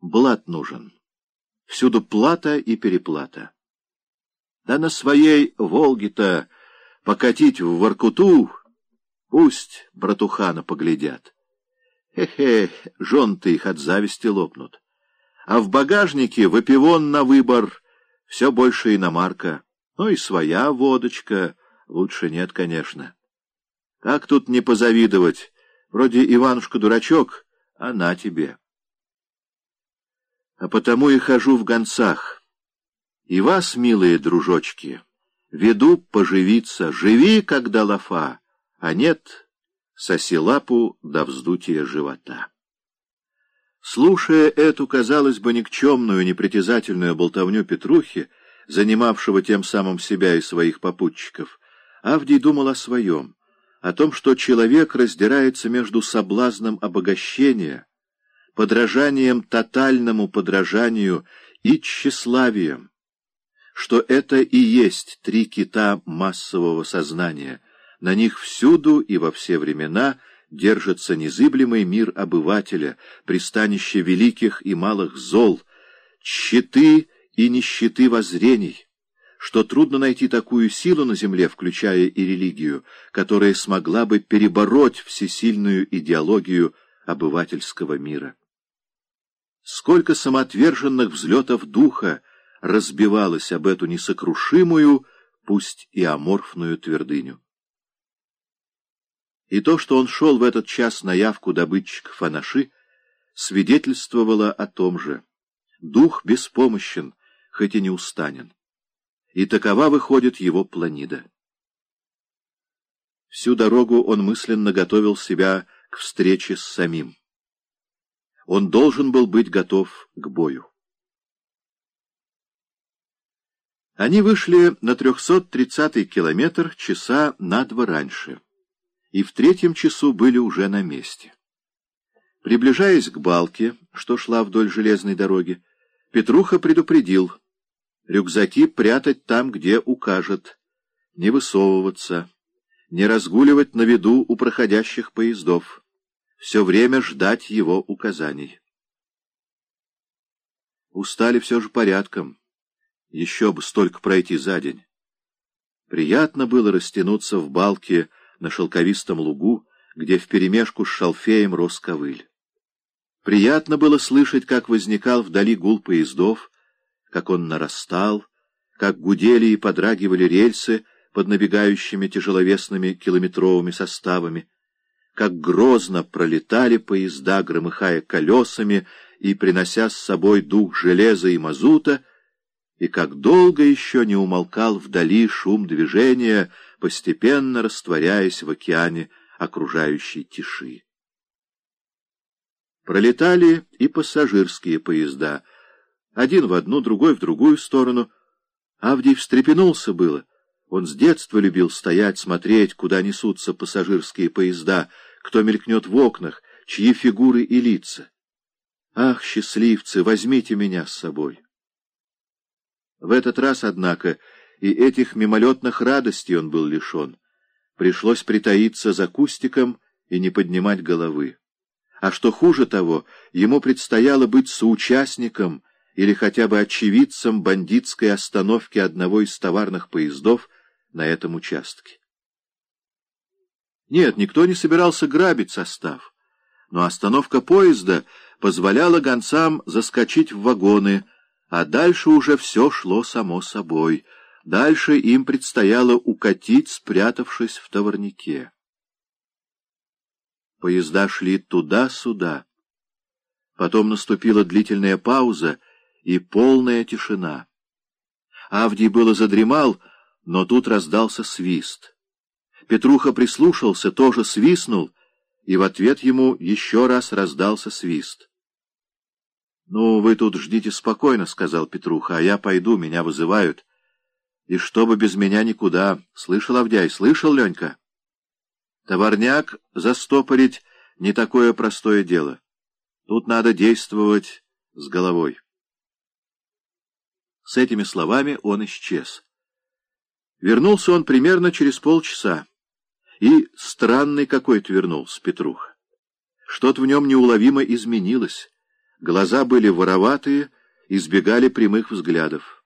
блат нужен. Всюду плата и переплата. Да на своей Волге-то покатить в Воркуту, пусть братухана поглядят. Хе-хе, жен-то их от зависти лопнут. А в багажнике выпивон на выбор, все больше иномарка. Ну и своя водочка, лучше нет, конечно. Как тут не позавидовать? Вроде Иванушка-дурачок, а на тебе. А потому и хожу в гонцах. И вас, милые дружочки, веду поживиться. Живи, когда лафа, а нет, соси лапу до вздутия живота. Слушая эту, казалось бы, никчемную, непритязательную болтовню Петрухи, занимавшего тем самым себя и своих попутчиков, Авдий думал о своем, о том, что человек раздирается между соблазном обогащения, подражанием тотальному подражанию и тщеславием, что это и есть три кита массового сознания, на них всюду и во все времена держится незыблемый мир обывателя, пристанище великих и малых зол, щиты и нищеты воззрений, что трудно найти такую силу на земле, включая и религию, которая смогла бы перебороть всесильную идеологию обывательского мира. Сколько самоотверженных взлетов духа разбивалось об эту несокрушимую, пусть и аморфную твердыню. И то, что он шел в этот час на явку добытчиков Анаши, свидетельствовало о том же. Дух беспомощен, хоть и не устанен. И такова выходит его планида. Всю дорогу он мысленно готовил себя к встрече с самим. Он должен был быть готов к бою. Они вышли на 330-й километр часа на два раньше, и в третьем часу были уже на месте. Приближаясь к балке, что шла вдоль железной дороги, Петруха предупредил — Рюкзаки прятать там, где укажет, не высовываться, не разгуливать на виду у проходящих поездов, все время ждать его указаний. Устали все же порядком, еще бы столько пройти за день. Приятно было растянуться в балке на шелковистом лугу, где вперемешку с шалфеем рос ковыль. Приятно было слышать, как возникал вдали гул поездов, как он нарастал, как гудели и подрагивали рельсы под набегающими тяжеловесными километровыми составами, как грозно пролетали поезда, громыхая колесами и принося с собой дух железа и мазута, и как долго еще не умолкал вдали шум движения, постепенно растворяясь в океане окружающей тиши. Пролетали и пассажирские поезда — один в одну, другой в другую сторону. Авдий встрепенулся было. Он с детства любил стоять, смотреть, куда несутся пассажирские поезда, кто мелькнет в окнах, чьи фигуры и лица. Ах, счастливцы, возьмите меня с собой. В этот раз, однако, и этих мимолетных радостей он был лишен. Пришлось притаиться за кустиком и не поднимать головы. А что хуже того, ему предстояло быть соучастником — или хотя бы очевидцем бандитской остановки одного из товарных поездов на этом участке. Нет, никто не собирался грабить состав, но остановка поезда позволяла гонцам заскочить в вагоны, а дальше уже все шло само собой. Дальше им предстояло укатить, спрятавшись в товарнике. Поезда шли туда-сюда. Потом наступила длительная пауза, и полная тишина. Авдий было задремал, но тут раздался свист. Петруха прислушался, тоже свистнул, и в ответ ему еще раз раздался свист. — Ну, вы тут ждите спокойно, — сказал Петруха, — а я пойду, меня вызывают. И чтобы без меня никуда. Слышал, Авдяй, слышал, Ленька? Товарняк застопорить — не такое простое дело. Тут надо действовать с головой. С этими словами он исчез. Вернулся он примерно через полчаса. И странный какой-то вернулся Петрух. Что-то в нем неуловимо изменилось. Глаза были вороватые, избегали прямых взглядов.